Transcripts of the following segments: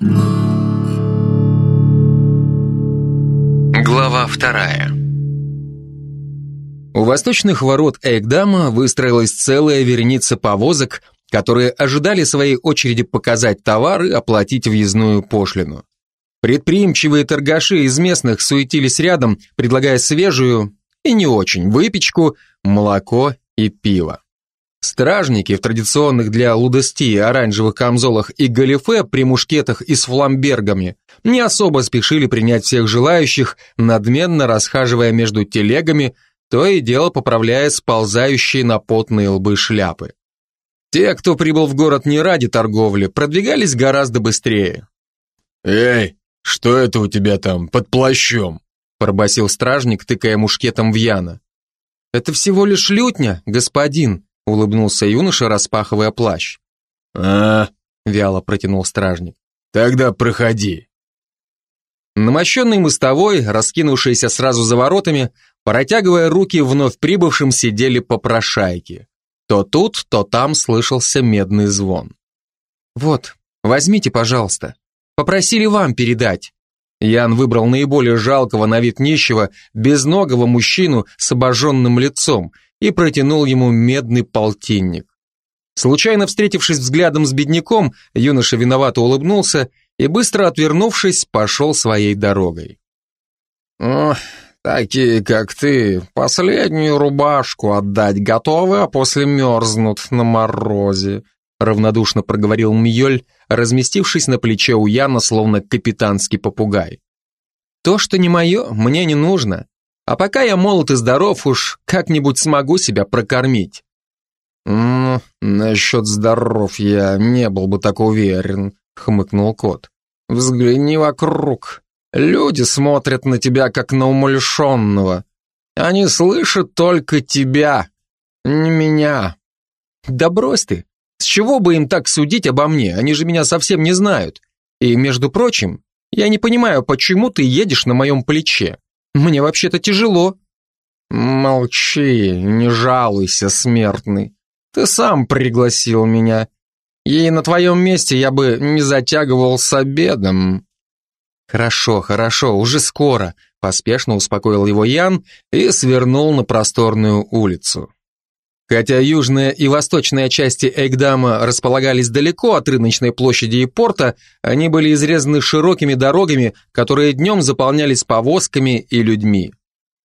Глава вторая У восточных ворот Эйкдама выстроилась целая вереница повозок, которые ожидали своей очереди показать товар и оплатить въездную пошлину. Предприимчивые торгаши из местных суетились рядом, предлагая свежую и не очень выпечку, молоко и пиво. Стражники в традиционных для лудостии оранжевых камзолах и галифе при мушкетах и с фламбергами не особо спешили принять всех желающих, надменно расхаживая между телегами, то и дело поправляя сползающие на потные лбы шляпы. Те, кто прибыл в город не ради торговли, продвигались гораздо быстрее. «Эй, что это у тебя там под плащом?» пробасил стражник, тыкая мушкетом в Яна. «Это всего лишь лютня, господин», улыбнулся юноша, распахивая плащ. «А, вяло протянул стражник. тогда проходи». На мощенной мостовой, раскинувшейся сразу за воротами, протягивая руки вновь прибывшим, сидели попрошайки. То тут, то там слышался медный звон. «Вот, возьмите, пожалуйста. Попросили вам передать». Ян выбрал наиболее жалкого на вид нищего, безногого мужчину с обожженным лицом и протянул ему медный полтинник. Случайно встретившись взглядом с бедняком, юноша виновато улыбнулся и, быстро отвернувшись, пошел своей дорогой. «Ох, такие, как ты, последнюю рубашку отдать готовы, а после мерзнут на морозе», равнодушно проговорил Мьёль, разместившись на плече у Яна, словно капитанский попугай. То, что не мое, мне не нужно. А пока я молод и здоров, уж как-нибудь смогу себя прокормить. «Ну, насчет здоров я не был бы так уверен», — хмыкнул кот. «Взгляни вокруг. Люди смотрят на тебя, как на умалишенного. Они слышат только тебя, не меня». «Да брось ты. С чего бы им так судить обо мне? Они же меня совсем не знают. И, между прочим, я не понимаю, почему ты едешь на моем плече. Мне вообще-то тяжело». «Молчи, не жалуйся, смертный. Ты сам пригласил меня. И на твоем месте я бы не затягивал с обедом». «Хорошо, хорошо, уже скоро», — поспешно успокоил его Ян и свернул на просторную улицу. Хотя южная и восточная части Эйкдама располагались далеко от рыночной площади и порта, они были изрезаны широкими дорогами, которые днем заполнялись повозками и людьми.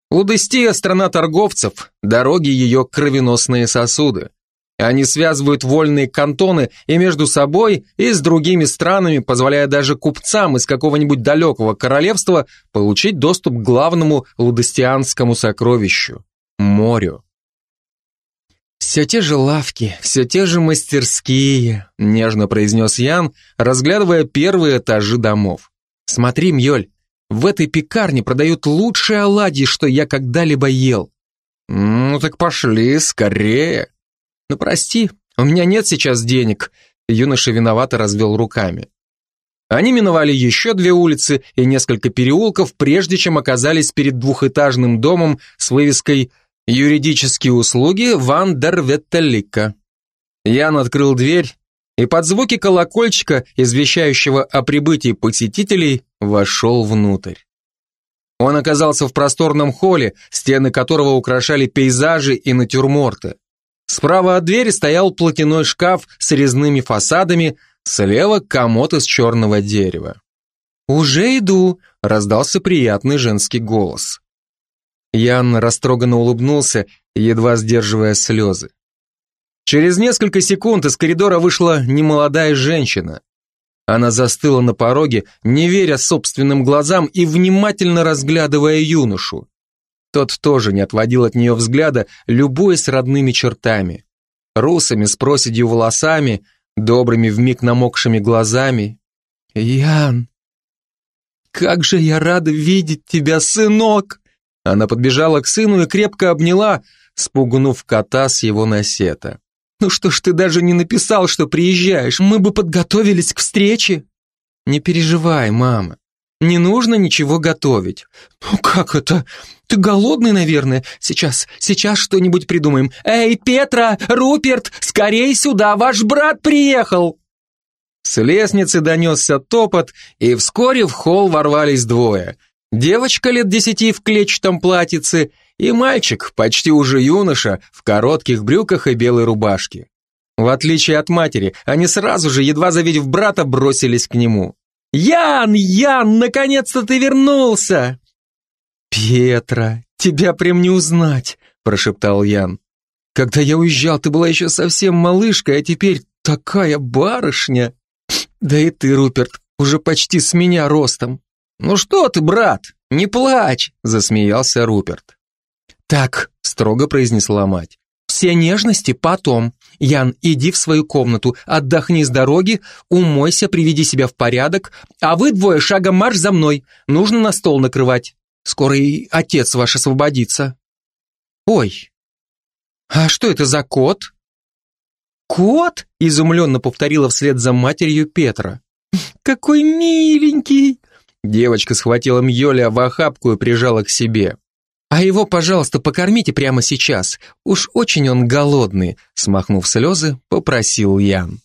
Лудестия – страна торговцев, дороги ее – кровеносные сосуды. Они связывают вольные кантоны и между собой, и с другими странами, позволяя даже купцам из какого-нибудь далекого королевства получить доступ к главному лудостианскому сокровищу – морю. «Все те же лавки, все те же мастерские», — нежно произнес Ян, разглядывая первые этажи домов. «Смотри, Мьёль, в этой пекарне продают лучшие оладьи, что я когда-либо ел». «Ну так пошли, скорее». «Ну прости, у меня нет сейчас денег», — юноша виновато развел руками. Они миновали еще две улицы и несколько переулков, прежде чем оказались перед двухэтажным домом с вывеской «Связь» Юридические услуги Ван дер Веттелика. Ян открыл дверь и под звуки колокольчика, извещающего о прибытии посетителей, вошел внутрь. Он оказался в просторном холле, стены которого украшали пейзажи и натюрморты. Справа от двери стоял платяной шкаф с резными фасадами, слева комод из черного дерева. «Уже иду», — раздался приятный женский голос. Ян растроганно улыбнулся, едва сдерживая слезы. Через несколько секунд из коридора вышла немолодая женщина. Она застыла на пороге, не веря собственным глазам и внимательно разглядывая юношу. Тот тоже не отводил от нее взгляда, любуясь родными чертами. Русами с проседью волосами, добрыми вмиг намокшими глазами. «Ян, как же я рада видеть тебя, сынок!» Она подбежала к сыну и крепко обняла, спугнув кота с его насета. «Ну что ж ты даже не написал, что приезжаешь? Мы бы подготовились к встрече!» «Не переживай, мама. Не нужно ничего готовить». «Ну как это? Ты голодный, наверное? Сейчас, сейчас что-нибудь придумаем. Эй, Петра, Руперт, скорей сюда, ваш брат приехал!» С лестницы донесся топот, и вскоре в холл ворвались двое. Девочка лет десяти в клетчатом платьице и мальчик, почти уже юноша, в коротких брюках и белой рубашке. В отличие от матери, они сразу же, едва завидев брата, бросились к нему. «Ян, Ян, наконец-то ты вернулся!» «Петра, тебя прям не узнать», – прошептал Ян. «Когда я уезжал, ты была еще совсем малышкой, а теперь такая барышня!» «Да и ты, Руперт, уже почти с меня ростом!» «Ну что ты, брат, не плачь!» – засмеялся Руперт. «Так», – строго произнесла мать, все нежности потом. Ян, иди в свою комнату, отдохни с дороги, умойся, приведи себя в порядок, а вы двое шагом марш за мной. Нужно на стол накрывать. Скоро и отец ваш освободится. Ой, а что это за кот? Кот? Изумленно повторила вслед за матерью Петра. Какой миленький! Девочка схватила Мьоля в охапку и прижала к себе. «А его, пожалуйста, покормите прямо сейчас. Уж очень он голодный», смахнув слезы, попросил Ян.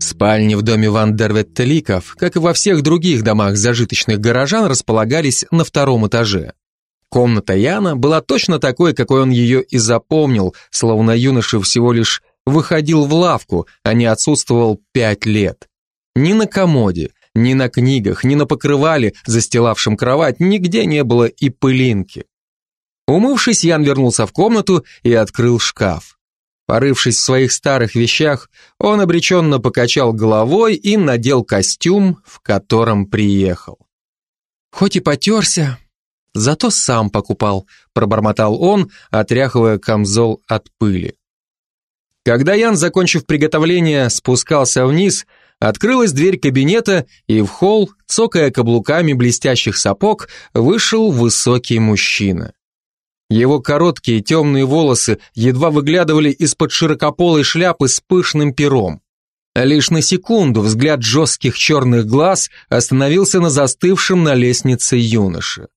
Спальни в доме Ван Дерветтеликов, как и во всех других домах зажиточных горожан, располагались на втором этаже. Комната Яна была точно такой, какой он ее и запомнил, словно юноша всего лишь выходил в лавку, а не отсутствовал пять лет. Ни на комоде, ни на книгах, ни на покрывале, застилавшем кровать, нигде не было и пылинки. Умывшись, Ян вернулся в комнату и открыл шкаф. Порывшись в своих старых вещах, он обреченно покачал головой и надел костюм, в котором приехал. «Хоть и потерся, зато сам покупал», пробормотал он, отряхивая камзол от пыли. Когда Ян, закончив приготовление, спускался вниз, Открылась дверь кабинета, и в холл, цокая каблуками блестящих сапог, вышел высокий мужчина. Его короткие темные волосы едва выглядывали из-под широкополой шляпы с пышным пером. Лишь на секунду взгляд жестких черных глаз остановился на застывшем на лестнице юноше.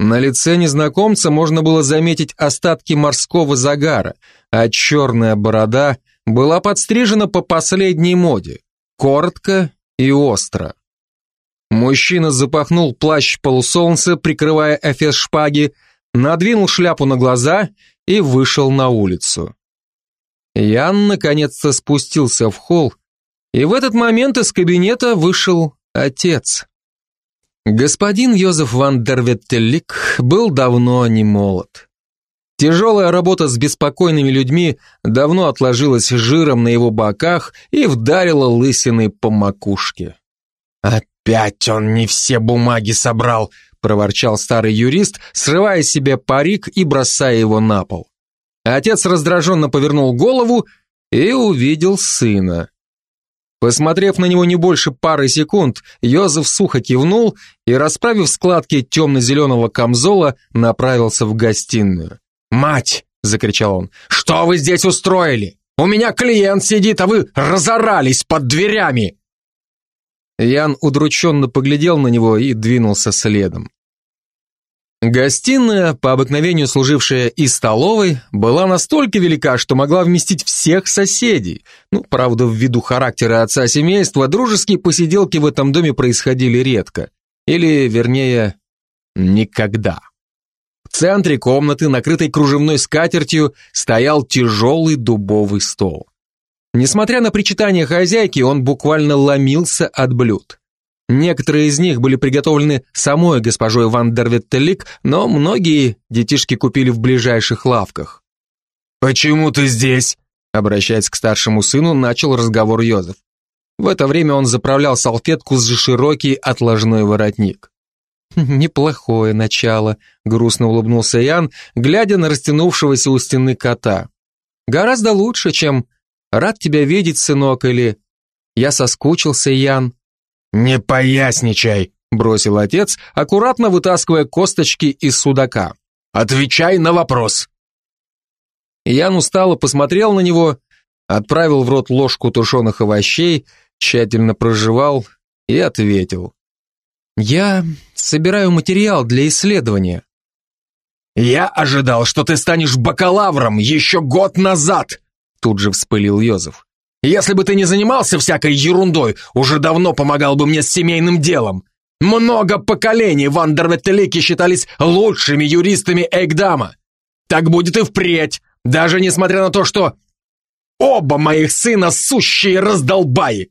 На лице незнакомца можно было заметить остатки морского загара, а черная борода была подстрижена по последней моде коротко и остро. Мужчина запахнул плащ полусолнца, прикрывая эфес шпаги, надвинул шляпу на глаза и вышел на улицу. Ян наконец-то спустился в холл, и в этот момент из кабинета вышел отец. Господин Йозеф ван дер Веттелик был давно не молод. Тяжелая работа с беспокойными людьми давно отложилась жиром на его боках и вдарила лысиной по макушке. «Опять он не все бумаги собрал», — проворчал старый юрист, срывая себе парик и бросая его на пол. Отец раздраженно повернул голову и увидел сына. Посмотрев на него не больше пары секунд, Йозеф сухо кивнул и, расправив складки темно-зеленого камзола, направился в гостиную. «Мать!» — закричал он. «Что вы здесь устроили? У меня клиент сидит, а вы разорались под дверями!» Ян удрученно поглядел на него и двинулся следом. Гостиная, по обыкновению служившая и столовой, была настолько велика, что могла вместить всех соседей. Ну, правда, ввиду характера отца семейства, дружеские посиделки в этом доме происходили редко. Или, вернее, никогда. В центре комнаты, накрытой кружевной скатертью, стоял тяжелый дубовый стол. Несмотря на причитания хозяйки, он буквально ломился от блюд. Некоторые из них были приготовлены самой госпожой Ван Дерветтелик, но многие детишки купили в ближайших лавках. «Почему ты здесь?» Обращаясь к старшему сыну, начал разговор Йозеф. В это время он заправлял салфетку за широкий отложной воротник. «Неплохое начало», — грустно улыбнулся Ян, глядя на растянувшегося у стены кота. «Гораздо лучше, чем «Рад тебя видеть, сынок» или «Я соскучился, Ян». «Не поясничай», — бросил отец, аккуратно вытаскивая косточки из судака. «Отвечай на вопрос». Ян устало посмотрел на него, отправил в рот ложку тушеных овощей, тщательно прожевал и ответил. «Я собираю материал для исследования». «Я ожидал, что ты станешь бакалавром еще год назад!» Тут же вспылил Йозеф. «Если бы ты не занимался всякой ерундой, уже давно помогал бы мне с семейным делом. Много поколений Вандерветтелики считались лучшими юристами Эйгдама. Так будет и впредь, даже несмотря на то, что оба моих сына сущие раздолбаи.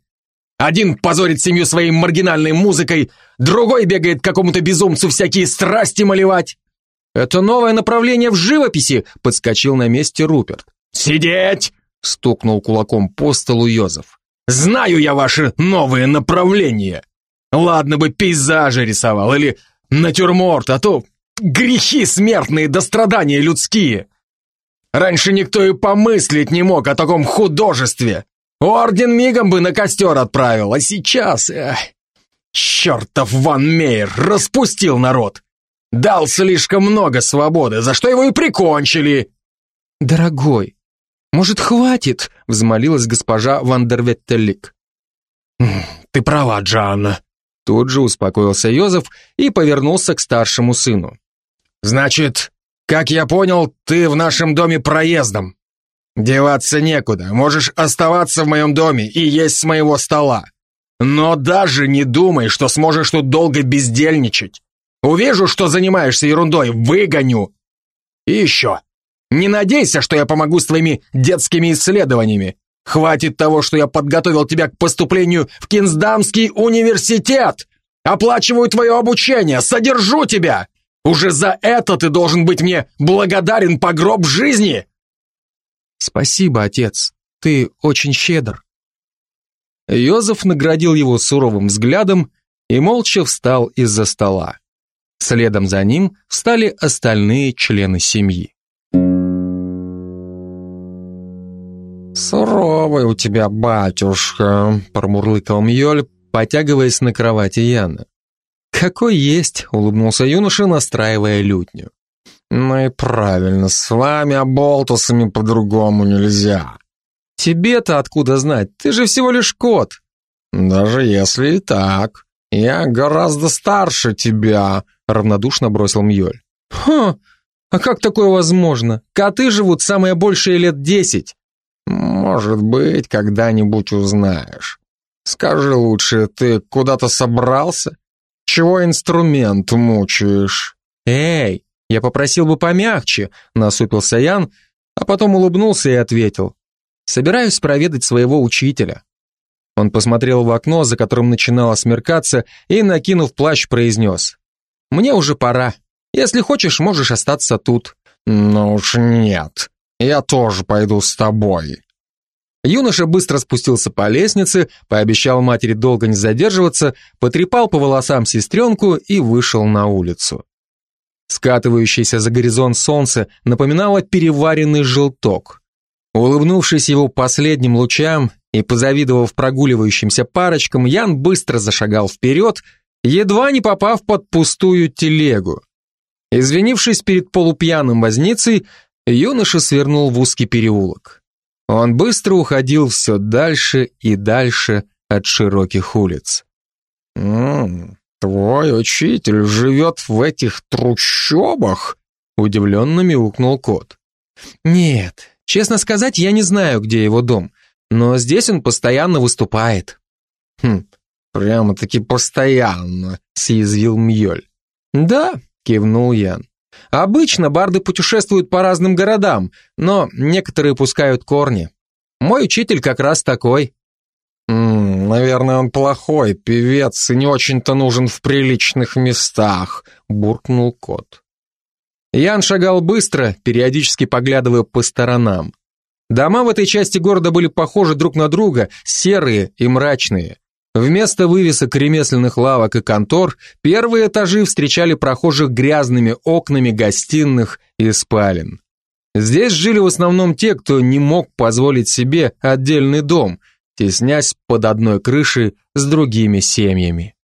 Один позорит семью своей маргинальной музыкой, другой бегает какому-то безумцу всякие страсти малевать. «Это новое направление в живописи!» — подскочил на месте Руперт. «Сидеть!» — стукнул кулаком по столу Йозеф. «Знаю я ваши новые направления! Ладно бы пейзажи рисовал или натюрморт, а то грехи смертные да страдания людские! Раньше никто и помыслить не мог о таком художестве! Орден мигом бы на костер отправил, а сейчас... Эх, чертов Ван Мейер распустил народ! Дал слишком много свободы, за что его и прикончили!» «Дорогой, может, хватит?» — взмолилась госпожа Вандерветтелик. «Ты права, Джанна», Тут же успокоился Йозеф и повернулся к старшему сыну. «Значит, как я понял, ты в нашем доме проездом. Деваться некуда, можешь оставаться в моем доме и есть с моего стола. Но даже не думай, что сможешь тут долго бездельничать. Увижу, что занимаешься ерундой, выгоню. И еще, не надейся, что я помогу с твоими детскими исследованиями. Хватит того, что я подготовил тебя к поступлению в Кинсдамский университет. Оплачиваю твое обучение, содержу тебя. Уже за это ты должен быть мне благодарен по гроб жизни. Спасибо, отец. Ты очень щедр. Йозеф наградил его суровым взглядом и молча встал из-за стола. Следом за ним встали остальные члены семьи. «Суровый у тебя батюшка», — промурлыкал Мьёль, потягиваясь на кровати Яна. «Какой есть», — улыбнулся юноша, настраивая лютню. «Ну и правильно, с вами, оболтусами, по-другому нельзя». «Тебе-то откуда знать? Ты же всего лишь кот». «Даже если и так. Я гораздо старше тебя», — равнодушно бросил Мьёль. «Хм, а как такое возможно? Коты живут самое большее лет десять». Может быть, когда-нибудь узнаешь. Скажи лучше, ты куда-то собрался? Чего инструмент мучаешь? Эй, я попросил бы помягче, насупился Ян, а потом улыбнулся и ответил. Собираюсь проведать своего учителя. Он посмотрел в окно, за которым начинало смеркаться, и, накинув плащ, произнес. «Мне уже пора. Если хочешь, можешь остаться тут». «Ну уж нет. Я тоже пойду с тобой». Юноша быстро спустился по лестнице, пообещал матери долго не задерживаться, потрепал по волосам сестренку и вышел на улицу. Скатывающееся за горизонт солнце напоминало переваренный желток. Улыбнувшись его последним лучам и позавидовав прогуливающимся парочкам, Ян быстро зашагал вперед, едва не попав под пустую телегу. Извинившись перед полупьяным возницей, юноша свернул в узкий переулок. Он быстро уходил все дальше и дальше от широких улиц. «М твой учитель живет в этих трущобах?» удивленно мяукнул кот. «Нет, честно сказать, я не знаю, где его дом, но здесь он постоянно выступает». «Хм, прямо-таки постоянно», съязвил Мьёль. «Да», кивнул Ян. Обычно барды путешествуют по разным городам, но некоторые пускают корни. Мой учитель как раз такой. «М наверное, он плохой певец и не очень-то нужен в приличных местах», буркнул кот. Ян шагал быстро, периодически поглядывая по сторонам. Дома в этой части города были похожи друг на друга, серые и мрачные. Вместо вывесок ремесленных лавок и контор, первые этажи встречали прохожих грязными окнами гостиных и спален. Здесь жили в основном те, кто не мог позволить себе отдельный дом, теснясь под одной крышей с другими семьями.